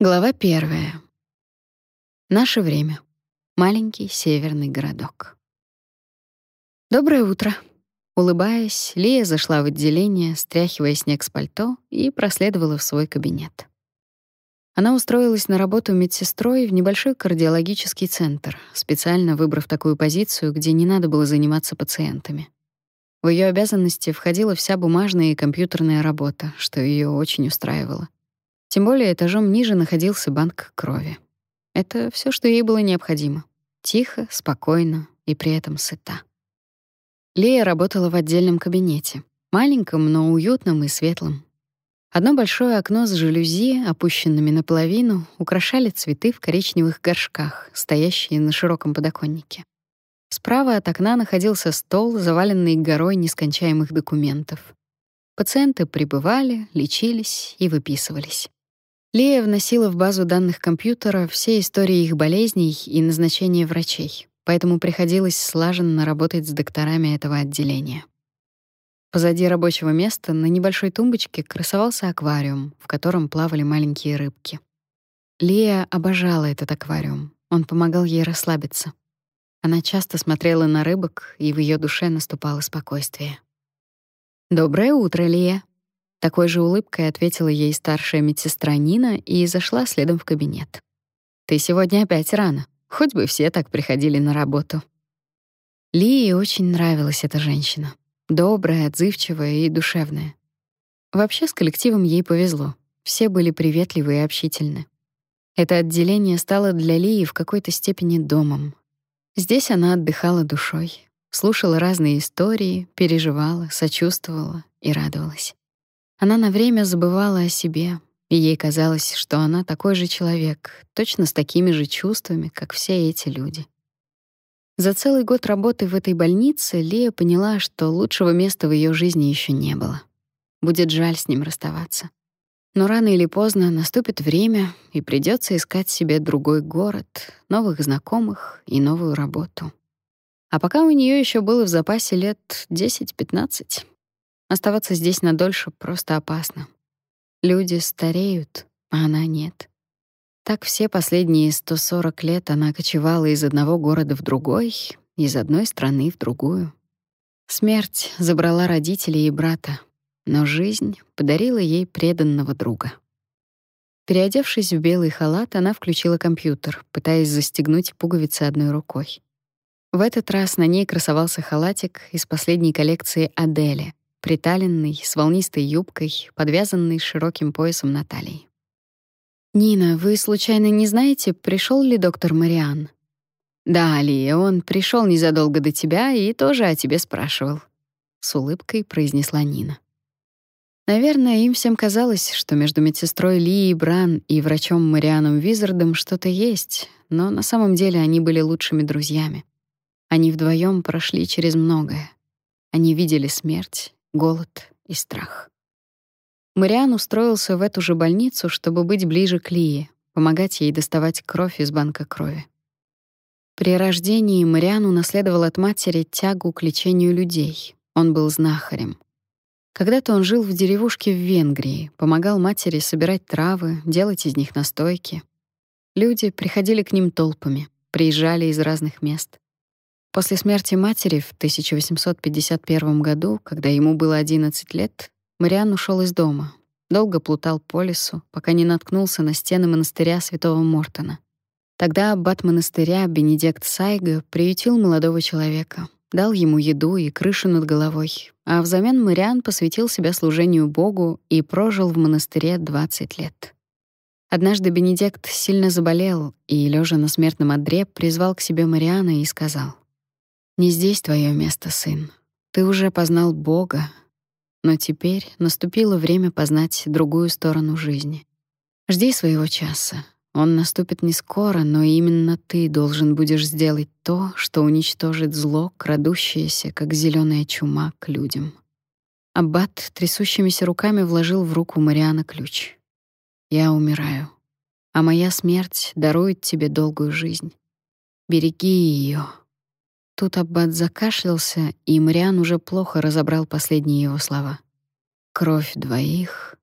Глава первая. Наше время. Маленький северный городок. Доброе утро. Улыбаясь, Лия зашла в отделение, стряхивая снег с пальто, и проследовала в свой кабинет. Она устроилась на работу медсестрой в небольшой кардиологический центр, специально выбрав такую позицию, где не надо было заниматься пациентами. В ее обязанности входила вся бумажная и компьютерная работа, что ее очень устраивало. Тем более этажом ниже находился банк крови. Это все, что ей было необходимо. Тихо, спокойно и при этом сыта. Лея работала в отдельном кабинете, маленьком, но уютном и светлом. Одно большое окно с жалюзи, опущенными наполовину, украшали цветы в коричневых горшках, стоящие на широком подоконнике. Справа от окна находился стол, заваленный горой нескончаемых документов. Пациенты прибывали, лечились и выписывались. Лия вносила в базу данных компьютера все истории их болезней и назначения врачей, поэтому приходилось слаженно работать с докторами этого отделения. Позади рабочего места на небольшой тумбочке красовался аквариум, в котором плавали маленькие рыбки. Лия обожала этот аквариум. Он помогал ей расслабиться. Она часто смотрела на рыбок, и в ее душе наступало спокойствие. «Доброе утро, Лия», такой же улыбкой ответила ей старшая медсестра Нина и зашла следом в кабинет. Ты сегодня опять рано. Хоть бы все так приходили на работу. Лии очень нравилась эта женщина. Добрая, отзывчивая и душевная. Вообще с коллективом ей повезло. Все были приветливы и общительны. Это отделение стало для Лии в какой-то степени домом. Здесь она отдыхала душой, слушала разные истории, переживала, сочувствовала и радовалась. Она на время забывала о себе, и ей казалось, что она такой же человек, точно с такими же чувствами, как все эти люди. За целый год работы в этой больнице Лия поняла, что лучшего места в ее жизни еще не было. Будет жаль с ним расставаться. Но рано или поздно наступит время, и придется искать себе другой город, новых знакомых и новую работу. А пока у нее еще было в запасе лет 10-15, Оставаться здесь надольше просто опасно. Люди стареют, а она нет. Так все последние 140 лет она кочевала из одного города в другой, из одной страны в другую. Смерть забрала родителей и брата, но жизнь подарила ей преданного друга. Переодевшись в белый халат, она включила компьютер, пытаясь застегнуть пуговицы одной рукой. В этот раз на ней красовался халатик из последней коллекции Адели, приталенный, с волнистой юбкой, подвязанный широким поясом на талии. «Нина, вы случайно не знаете, пришел ли доктор Мариан?» «Да, Алия, он пришел незадолго до тебя и тоже о тебе спрашивал», — с улыбкой произнесла Нина. Наверное, им всем казалось, что между медсестрой Лией Бран и врачом Марианом Визардом что-то есть, но на самом деле они были лучшими друзьями. Они вдвоем прошли через многое. Они видели смерть, голод и страх. Мариан устроился в эту же больницу, чтобы быть ближе к Лии, помогать ей доставать кровь из банка крови. При рождении Мариан унаследовал от матери тягу к лечению людей. Он был знахарем. Когда-то он жил в деревушке в Венгрии, помогал матери собирать травы, делать из них настойки. Люди приходили к ним толпами, приезжали из разных мест. После смерти матери в 1851 году, когда ему было 11 лет, Мариан ушел из дома. Долго плутал по лесу, пока не наткнулся на стены монастыря Святого Мортона. Тогда аббат монастыря Бенедикт Сайга приютил молодого человека, дал ему еду и крышу над головой, а взамен Мариан посвятил себя служению Богу и прожил в монастыре 20 лет. Однажды Бенедикт сильно заболел и, лежа на смертном одре, призвал к себе Мариана и сказал — не здесь твое место, сын. Ты уже познал Бога, но теперь наступило время познать другую сторону жизни. Жди своего часа. Он наступит не скоро, но именно ты должен будешь сделать то, что уничтожит зло, крадущееся, как зеленая чума, к людям. Аббат трясущимися руками вложил в руку Мариана ключ. Я умираю, а моя смерть дарует тебе долгую жизнь. Береги ее. Тут аббат закашлялся, и Мариан уже плохо разобрал последние его слова. Кровь двоих,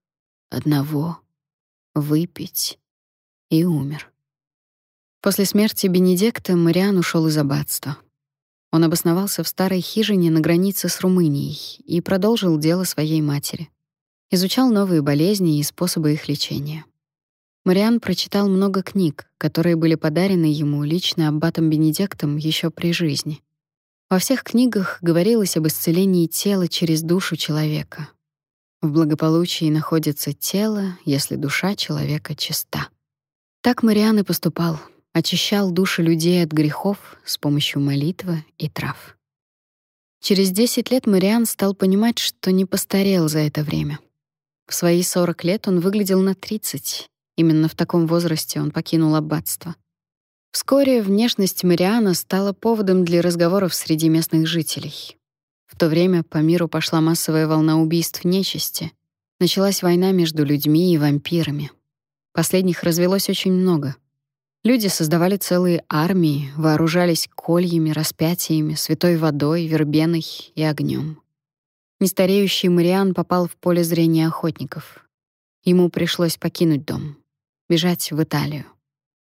одного, выпить, и умер. После смерти Бенедикта Мариан ушел из аббатства. Он обосновался в старой хижине на границе с Румынией и продолжил дело своей матери. Изучал новые болезни и способы их лечения. Мариан прочитал много книг, которые были подарены ему лично аббатом Бенедиктом еще при жизни. Во всех книгах говорилось об исцелении тела через душу человека. В благополучии находится тело, если душа человека чиста. Так Мариан и поступал, очищал души людей от грехов с помощью молитвы и трав. Через 10 лет Мариан стал понимать, что не постарел за это время. В свои 40 лет он выглядел на 30. Именно в таком возрасте он покинул аббатство. Вскоре внешность Мариана стала поводом для разговоров среди местных жителей. В то время по миру пошла массовая волна убийств нечисти. Началась война между людьми и вампирами. Последних развелось очень много. Люди создавали целые армии, вооружались кольями, распятиями, святой водой, вербеной и огнем. Нестареющий Мариан попал в поле зрения охотников. Ему пришлось покинуть дом, бежать в Италию.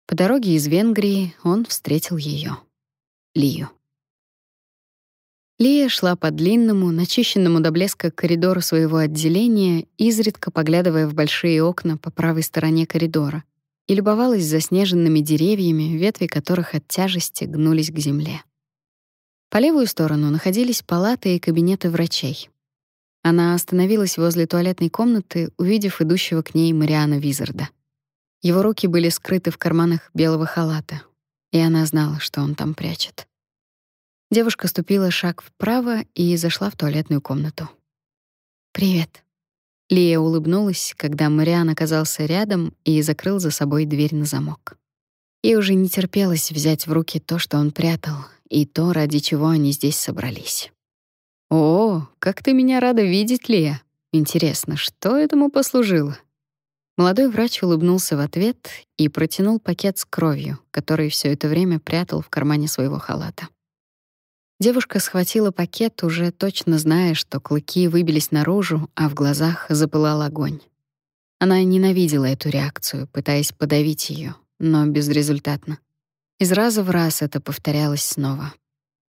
По дороге из Венгрии он встретил ее, Лию. Лия шла по длинному, начищенному до блеска коридору своего отделения, изредка поглядывая в большие окна по правой стороне коридора, и любовалась заснеженными деревьями, ветви которых от тяжести гнулись к земле. По левую сторону находились палаты и кабинеты врачей. Она остановилась возле туалетной комнаты, увидев идущего к ней Мариана Визарда. Его руки были скрыты в карманах белого халата, и она знала, что он там прячет. Девушка ступила шаг вправо и зашла в туалетную комнату. «Привет». Лия улыбнулась, когда Мариан оказался рядом и закрыл за собой дверь на замок. И уже не терпелось взять в руки то, что он прятал, и то, ради чего они здесь собрались. «О, как ты меня рада видеть, Лия! Интересно, что этому послужило?» Молодой врач улыбнулся в ответ и протянул пакет с кровью, который все это время прятал в кармане своего халата. Девушка схватила пакет, уже точно зная, что клыки выбились наружу, а в глазах запылал огонь. Она ненавидела эту реакцию, пытаясь подавить ее, но безрезультатно. Из раза в раз это повторялось снова.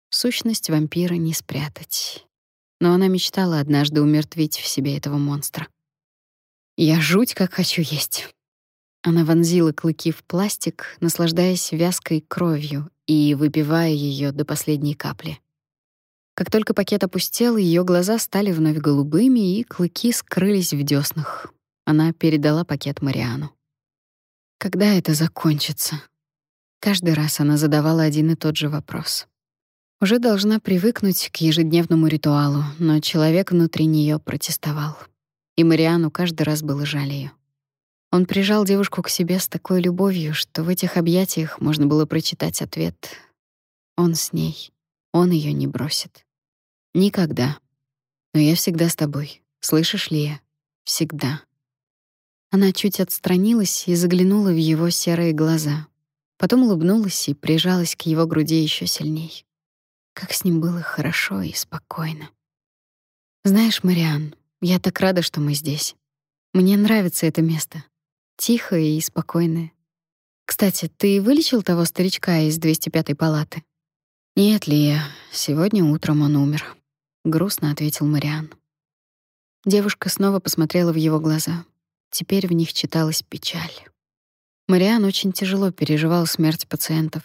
Сущность вампира не спрятать. Но она мечтала однажды умертвить в себе этого монстра. «Я жуть как хочу есть». Она вонзила клыки в пластик, наслаждаясь вязкой кровью и выпивая ее до последней капли. Как только пакет опустел, ее глаза стали вновь голубыми, и клыки скрылись в дёснах. Она передала пакет Мариану. Когда это закончится? Каждый раз она задавала один и тот же вопрос. Уже должна привыкнуть к ежедневному ритуалу, но человек внутри нее протестовал. И Мариану каждый раз было жаль её. Он прижал девушку к себе с такой любовью, что в этих объятиях можно было прочитать ответ. Он с ней. Он ее не бросит. Никогда. Но я всегда с тобой. Слышишь ли я? Всегда. Она чуть отстранилась и заглянула в его серые глаза. Потом улыбнулась и прижалась к его груди еще сильней. Как с ним было хорошо и спокойно. Знаешь, Мариан, я так рада, что мы здесь. Мне нравится это место тихое и спокойное. Кстати, ты вылечил того старичка из 205-й палаты? Нет, Лия, сегодня утром он умер, грустно ответил Мариан. Девушка снова посмотрела в его глаза. Теперь в них читалась печаль. Мариан очень тяжело переживал смерть пациентов.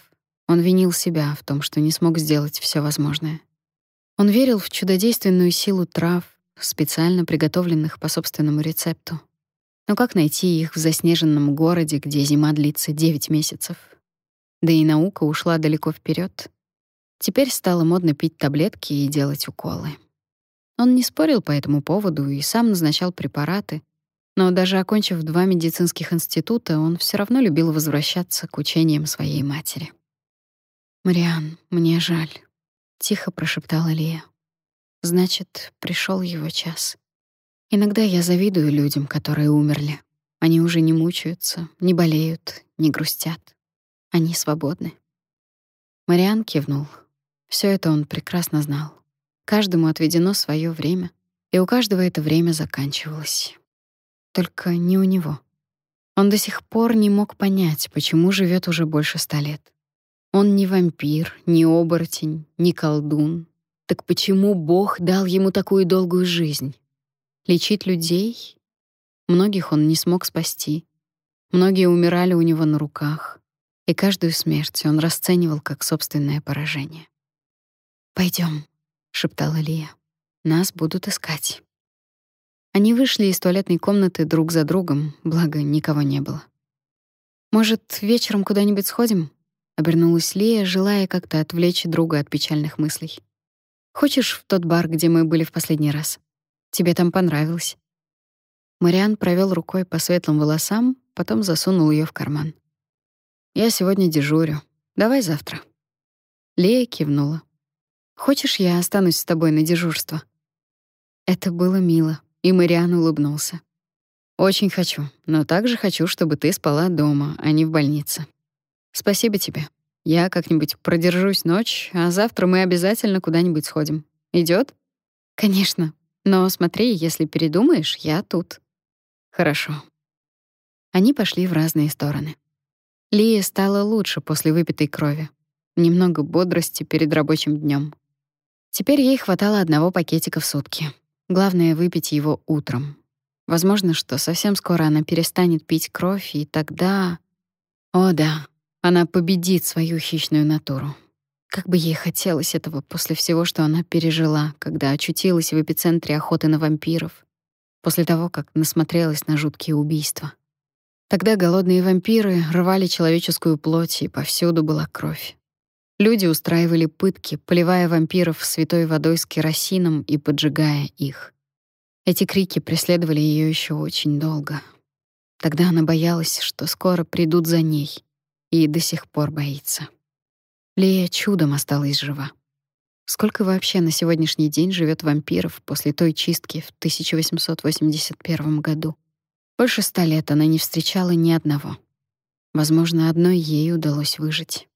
Он винил себя в том, что не смог сделать все возможное. Он верил в чудодейственную силу трав, специально приготовленных по собственному рецепту. Но как найти их в заснеженном городе, где зима длится 9 месяцев? Да и наука ушла далеко вперед. Теперь стало модно пить таблетки и делать уколы. Он не спорил по этому поводу и сам назначал препараты, но даже окончив два медицинских института, он все равно любил возвращаться к учениям своей матери. «Мариан, мне жаль», — тихо прошептала Лия. «Значит, пришел его час». Иногда я завидую людям, которые умерли. Они уже не мучаются, не болеют, не грустят. Они свободны. Мариан кивнул. Все это он прекрасно знал. Каждому отведено свое время, и у каждого это время заканчивалось. Только не у него. Он до сих пор не мог понять, почему живет уже больше ста лет. Он не вампир, не оборотень, не колдун. Так почему Бог дал ему такую долгую жизнь? Лечить людей? Многих он не смог спасти. Многие умирали у него на руках, и каждую смерть он расценивал как собственное поражение. Пойдем, шептала Лия. Нас будут искать. Они вышли из туалетной комнаты друг за другом, благо никого не было. Может, вечером куда-нибудь сходим? обернулась Лия, желая как-то отвлечь друга от печальных мыслей. Хочешь в тот бар, где мы были в последний раз? Тебе там понравилось. Мариан провел рукой по светлым волосам, потом засунул ее в карман. Я сегодня дежурю. Давай завтра. Лия кивнула. Хочешь, я останусь с тобой на дежурство? Это было мило. И Мариан улыбнулся. Очень хочу, но также хочу, чтобы ты спала дома, а не в больнице. Спасибо тебе. Я как-нибудь продержусь ночь, а завтра мы обязательно куда-нибудь сходим. Идёт? Конечно. Но смотри, если передумаешь, я тут. Хорошо. Они пошли в разные стороны. Лия стала лучше после выпитой крови. Немного бодрости перед рабочим днём. Теперь ей хватало одного пакетика в сутки. Главное выпить его утром. Возможно, что совсем скоро она перестанет пить кровь, и тогда О, да. Она победит свою хищную натуру. Как бы ей хотелось этого после всего, что она пережила, когда очутилась в эпицентре охоты на вампиров, после того, как насмотрелась на жуткие убийства. Тогда голодные вампиры рвали человеческую плоть, и повсюду была кровь. Люди устраивали пытки, поливая вампиров святой водой с керосином и поджигая их. Эти крики преследовали ее еще очень долго. Тогда она боялась, что скоро придут за ней, и до сих пор боится. Лея чудом осталась жива. Сколько вообще на сегодняшний день живет вампиров после той чистки в 1881 году? Больше ста лет она не встречала ни одного. Возможно, одной ей удалось выжить.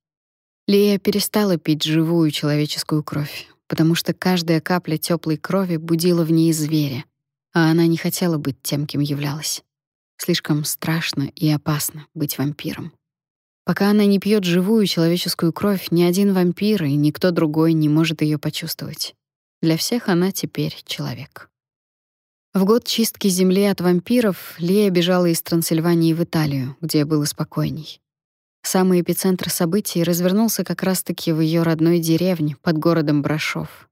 Лия перестала пить живую человеческую кровь, потому что каждая капля теплой крови будила в ней зверя, а она не хотела быть тем, кем являлась. Слишком страшно и опасно быть вампиром. Пока она не пьет живую человеческую кровь, ни один вампир и никто другой не может ее почувствовать. Для всех она теперь человек. В год чистки земли от вампиров Лия бежала из Трансильвании в Италию, где было спокойней. Самый эпицентр событий развернулся как раз-таки в ее родной деревне под городом Брашов.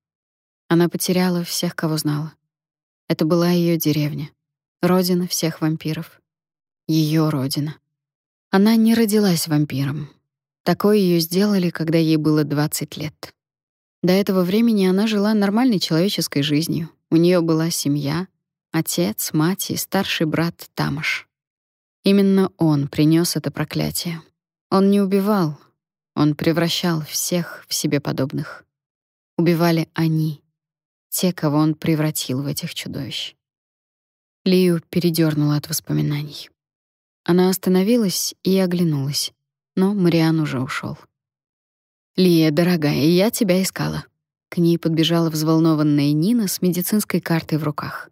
Она потеряла всех, кого знала. Это была ее деревня, родина всех вампиров. Ее родина. Она не родилась вампиром. Такое ее сделали, когда ей было 20 лет. До этого времени она жила нормальной человеческой жизнью. У нее была семья, отец, мать и старший брат Тамаш. Именно он принес это проклятие. Он не убивал, он превращал всех в себе подобных. Убивали они, те, кого он превратил в этих чудовищ. Лию передёрнуло от воспоминаний. Она остановилась и оглянулась, но Мариан уже ушёл. «Лия, дорогая, я тебя искала». К ней подбежала взволнованная Нина с медицинской картой в руках.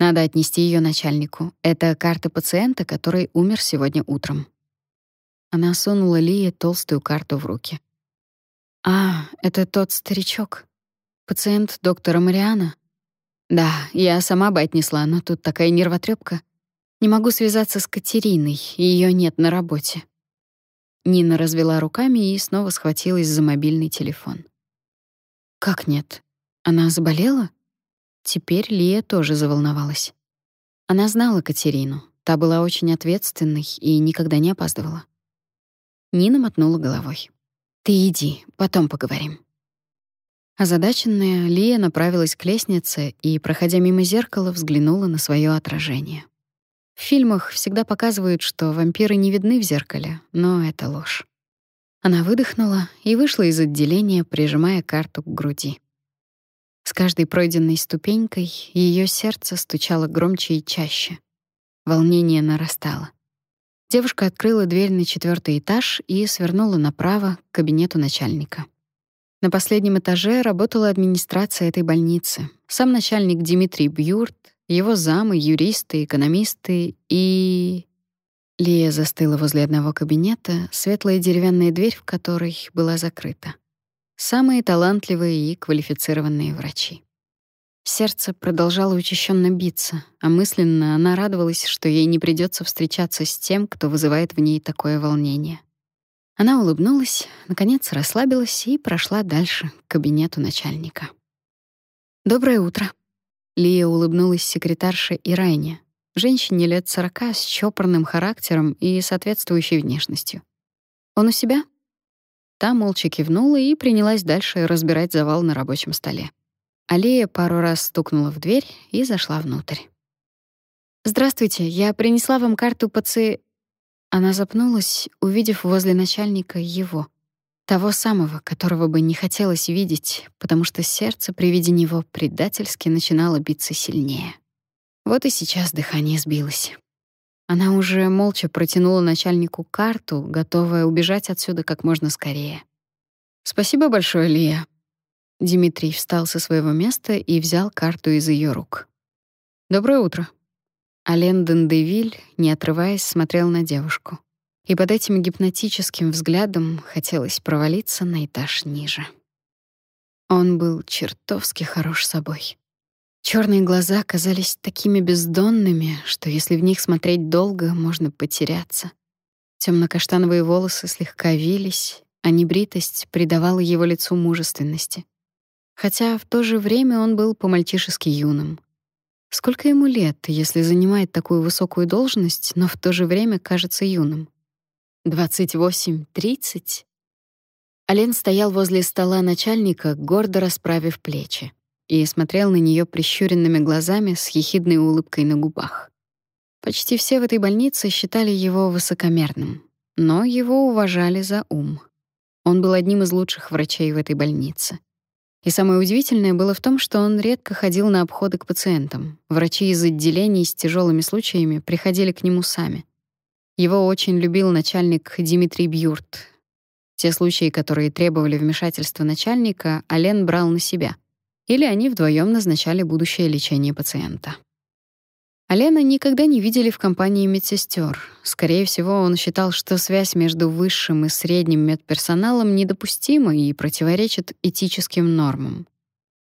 Надо отнести её начальнику. Это карта пациента, который умер сегодня утром. Она сунула Лие толстую карту в руки. «А, это тот старичок. Пациент доктора Мариана?» «Да, я сама бы отнесла, но тут такая нервотрепка. Не могу связаться с Катериной, ее нет на работе». Нина развела руками и снова схватилась за мобильный телефон. «Как нет? Она заболела?» Теперь Лия тоже заволновалась. Она знала Катерину. Та была очень ответственной и никогда не опаздывала. Нина мотнула головой. «Ты иди, потом поговорим». Озадаченная, Лия направилась к лестнице и, проходя мимо зеркала, взглянула на свое отражение. В фильмах всегда показывают, что вампиры не видны в зеркале, но это ложь. Она выдохнула и вышла из отделения, прижимая карту к груди. С каждой пройденной ступенькой ее сердце стучало громче и чаще. Волнение нарастало. Девушка открыла дверь на четвертый этаж и свернула направо к кабинету начальника. На последнем этаже работала администрация этой больницы. Сам начальник Дмитрий Бьюрт, его замы, юристы, экономисты и... Лия застыла возле одного кабинета, светлая деревянная дверь в которой была закрыта. Самые талантливые и квалифицированные врачи. Сердце продолжало учащенно биться, а мысленно она радовалась, что ей не придется встречаться с тем, кто вызывает в ней такое волнение. Она улыбнулась, наконец расслабилась и прошла дальше, к кабинету начальника. «Доброе утро». Лия улыбнулась секретарше Ирайне, женщине лет сорока с чопорным характером и соответствующей внешностью. «Он у себя?» Та молча кивнула и принялась дальше разбирать завал на рабочем столе. Алия пару раз стукнула в дверь и зашла внутрь. «Здравствуйте, я принесла вам карту паци...» Она запнулась, увидев возле начальника его, того самого, которого бы не хотелось видеть, потому что сердце при виде него предательски начинало биться сильнее. Вот и сейчас дыхание сбилось. Она уже молча протянула начальнику карту, готовая убежать отсюда как можно скорее. «Спасибо большое, Лия». Дмитрий встал со своего места и взял карту из ее рук. «Доброе утро». Ален Дендевиль, не отрываясь, смотрел на девушку. И под этим гипнотическим взглядом хотелось провалиться на этаж ниже. Он был чертовски хорош собой. Черные глаза казались такими бездонными, что если в них смотреть долго, можно потеряться. Темно-каштановые волосы слегка вились, а небритость придавала его лицу мужественности. Хотя в то же время он был по-мальчишески юным. Сколько ему лет, если занимает такую высокую должность, но в то же время кажется юным? 28-30? Ален стоял возле стола начальника, гордо расправив плечи, и смотрел на нее прищуренными глазами с ехидной улыбкой на губах. Почти все в этой больнице считали его высокомерным, но его уважали за ум. Он был одним из лучших врачей в этой больнице. И самое удивительное было в том, что он редко ходил на обходы к пациентам. Врачи из отделений с тяжелыми случаями приходили к нему сами. Его очень любил начальник Дмитрий Бьюрт. Те случаи, которые требовали вмешательства начальника, Ален брал на себя. Или они вдвоем назначали будущее лечение пациента. Алена никогда не видели в компании медсестер. Скорее всего, он считал, что связь между высшим и средним медперсоналом недопустима и противоречит этическим нормам.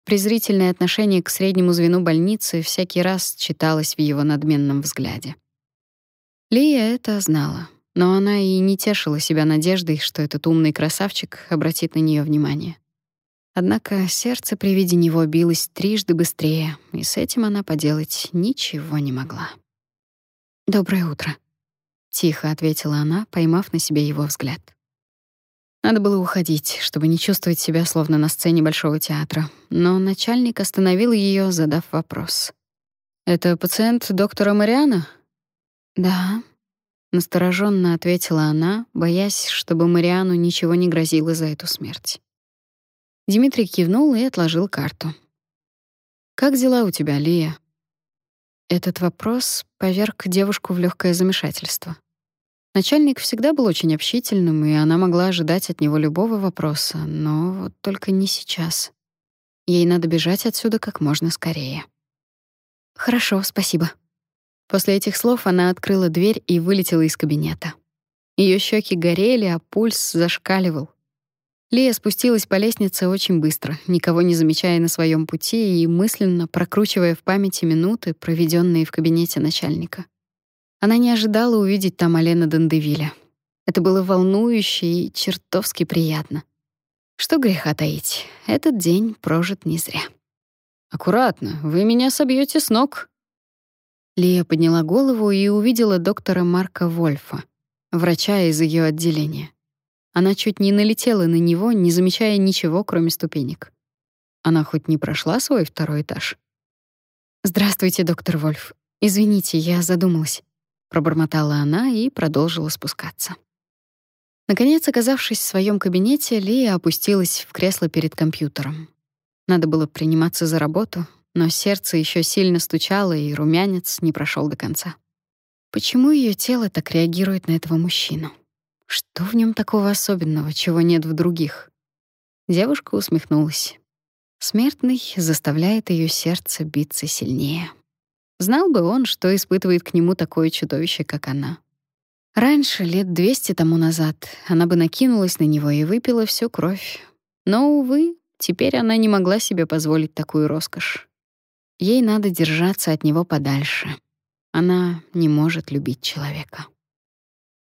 Презрительное отношение к среднему звену больницы всякий раз читалось в его надменном взгляде. Лия это знала, но она и не тешила себя надеждой, что этот умный красавчик обратит на нее внимание. Однако сердце при виде него билось трижды быстрее, и с этим она поделать ничего не могла. «Доброе утро», — тихо ответила она, поймав на себе его взгляд. Надо было уходить, чтобы не чувствовать себя словно на сцене Большого театра, но начальник остановил ее, задав вопрос. «Это пациент доктора Мариана?» «Да», — настороженно ответила она, боясь, чтобы Мариану ничего не грозило за эту смерть. Дмитрий кивнул и отложил карту. Как дела у тебя, Лия? Этот вопрос поверг девушку в легкое замешательство. Начальник всегда был очень общительным, и она могла ожидать от него любого вопроса, но вот только не сейчас. Ей надо бежать отсюда как можно скорее. Хорошо, спасибо. После этих слов она открыла дверь и вылетела из кабинета. Ее щеки горели, а пульс зашкаливал. Лия спустилась по лестнице очень быстро, никого не замечая на своем пути и мысленно прокручивая в памяти минуты, проведенные в кабинете начальника. Она не ожидала увидеть там Алена Дендевиля. Это было волнующе и чертовски приятно. Что греха таить, этот день прожит не зря. «Аккуратно, вы меня собьете с ног». Лия подняла голову и увидела доктора Марка Вольфа, врача из ее отделения. Она чуть не налетела на него, не замечая ничего, кроме ступенек. Она хоть не прошла свой второй этаж. «Здравствуйте, доктор Вольф. Извините, я задумалась», — пробормотала она и продолжила спускаться. Наконец, оказавшись в своем кабинете, Лия опустилась в кресло перед компьютером. Надо было приниматься за работу, но сердце еще сильно стучало, и румянец не прошел до конца. Почему ее тело так реагирует на этого мужчину? Что в нем такого особенного, чего нет в других? Девушка усмехнулась. Смертный заставляет ее сердце биться сильнее. Знал бы он, что испытывает к нему такое чудовище, как она. Раньше, лет двести тому назад, она бы накинулась на него и выпила всю кровь. Но, увы, теперь она не могла себе позволить такую роскошь. Ей надо держаться от него подальше. Она не может любить человека.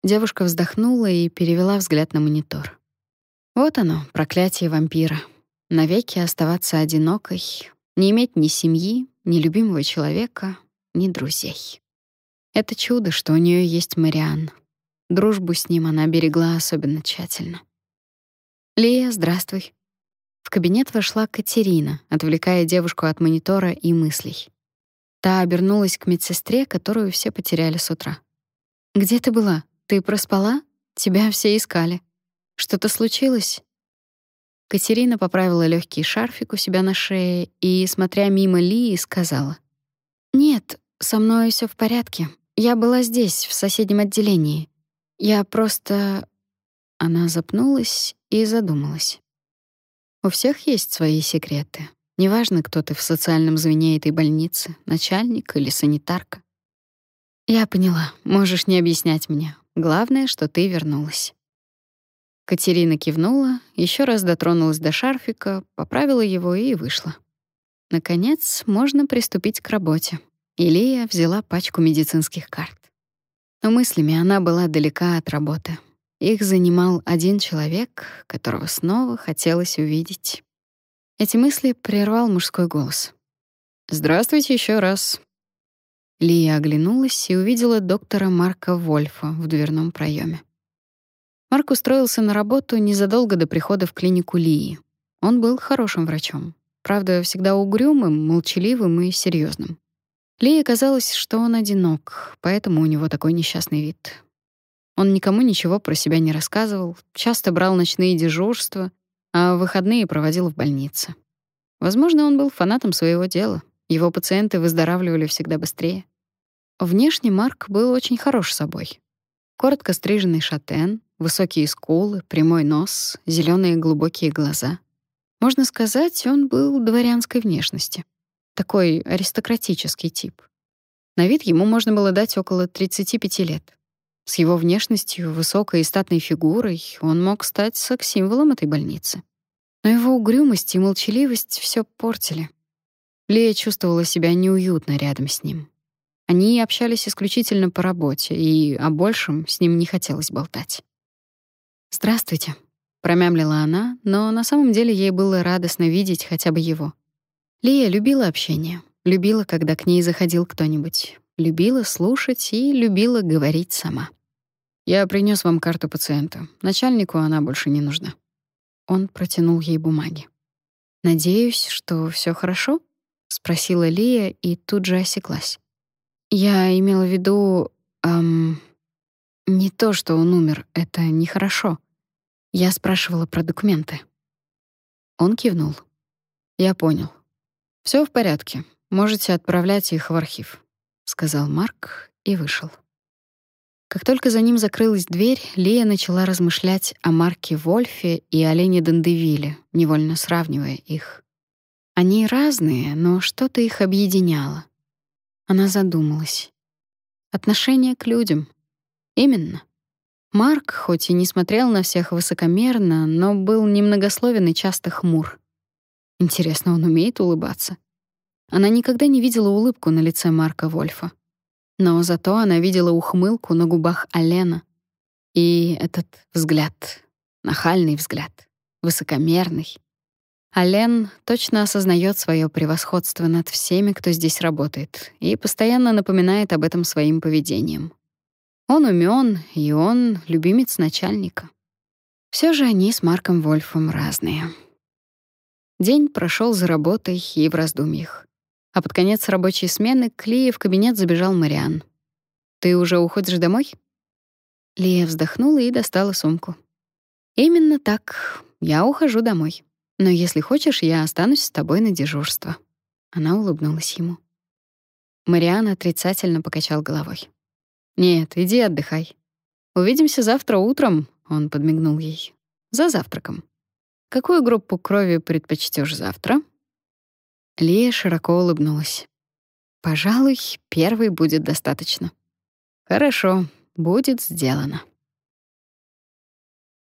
Девушка вздохнула и перевела взгляд на монитор. Вот оно, проклятие вампира. Навеки оставаться одинокой, не иметь ни семьи, ни любимого человека, ни друзей. Это чудо, что у нее есть Мариан. Дружбу с ним она берегла особенно тщательно. «Лия, здравствуй». В кабинет вошла Катерина, отвлекая девушку от монитора и мыслей. Та обернулась к медсестре, которую все потеряли с утра. «Где ты была? Ты проспала? Тебя все искали. Что-то случилось?» Катерина поправила легкий шарфик у себя на шее и, смотря мимо Лии, сказала: "Нет, со мной все в порядке. Я была здесь, в соседнем отделении. Я просто Она запнулась и задумалась. У всех есть свои секреты. Неважно, кто ты в социальном звене этой больницы, начальник или санитарка. Я поняла. Можешь не объяснять мне. Главное, что ты вернулась. Катерина кивнула, еще раз дотронулась до шарфика, поправила его и вышла. Наконец, можно приступить к работе. Илия взяла пачку медицинских карт. Но мыслями она была далека от работы. Их занимал один человек, которого снова хотелось увидеть. Эти мысли прервал мужской голос. «Здравствуйте еще раз». Лия оглянулась и увидела доктора Марка Вольфа в дверном проеме. Марк устроился на работу незадолго до прихода в клинику Лии. Он был хорошим врачом. Правда, всегда угрюмым, молчаливым и серьезным. Лии казалось, что он одинок, поэтому у него такой несчастный вид. Он никому ничего про себя не рассказывал, часто брал ночные дежурства, а выходные проводил в больнице. Возможно, он был фанатом своего дела. Его пациенты выздоравливали всегда быстрее. Внешне Марк был очень хорош собой. Коротко стриженный шатен, высокие скулы, прямой нос, зеленые глубокие глаза. Можно сказать, он был дворянской внешности. Такой аристократический тип. На вид ему можно было дать около 35 лет. С его внешностью, высокой и статной фигурой он мог стать секс-символом этой больницы. Но его угрюмость и молчаливость все портили. Лея чувствовала себя неуютно рядом с ним. Они общались исключительно по работе, и о большем с ним не хотелось болтать. «Здравствуйте», — промямлила она, но на самом деле ей было радостно видеть хотя бы его. Лия любила общение, любила, когда к ней заходил кто-нибудь, любила слушать и любила говорить сама. «Я принес вам карту пациента. Начальнику она больше не нужна». Он протянул ей бумаги. «Надеюсь, что все хорошо?» — спросила Лия и тут же осеклась. Я имела в виду, эм, не то, что он умер, это нехорошо. Я спрашивала про документы. Он кивнул. Я понял. Все в порядке. Можете отправлять их в архив, сказал Марк и вышел. Как только за ним закрылась дверь, Лия начала размышлять о Марке Вольфе и Олене Дандевиле, невольно сравнивая их. Они разные, но что-то их объединяло. Она задумалась. Отношение к людям. Именно. Марк, хоть и не смотрел на всех высокомерно, но был немногословен и часто хмур. Интересно, он умеет улыбаться? Она никогда не видела улыбку на лице Марка Вольфа. Но зато она видела ухмылку на губах Алена. И этот взгляд, нахальный взгляд, высокомерный, Ален точно осознает свое превосходство над всеми, кто здесь работает, и постоянно напоминает об этом своим поведением. Он умен, и он любимец начальника. Все же они с Марком Вольфом разные. День прошел за работой и в раздумьях. А под конец рабочей смены к Лии в кабинет забежал Мариан. «Ты уже уходишь домой?» Лия вздохнула и достала сумку. «Именно так. Я ухожу домой». Но если хочешь, я останусь с тобой на дежурство. Она улыбнулась ему. Мариан отрицательно покачал головой. Нет, иди отдыхай. Увидимся завтра утром, он подмигнул ей. За завтраком. Какую группу крови предпочтешь завтра? Лия широко улыбнулась. Пожалуй, первый будет достаточно. Хорошо. будет сделано.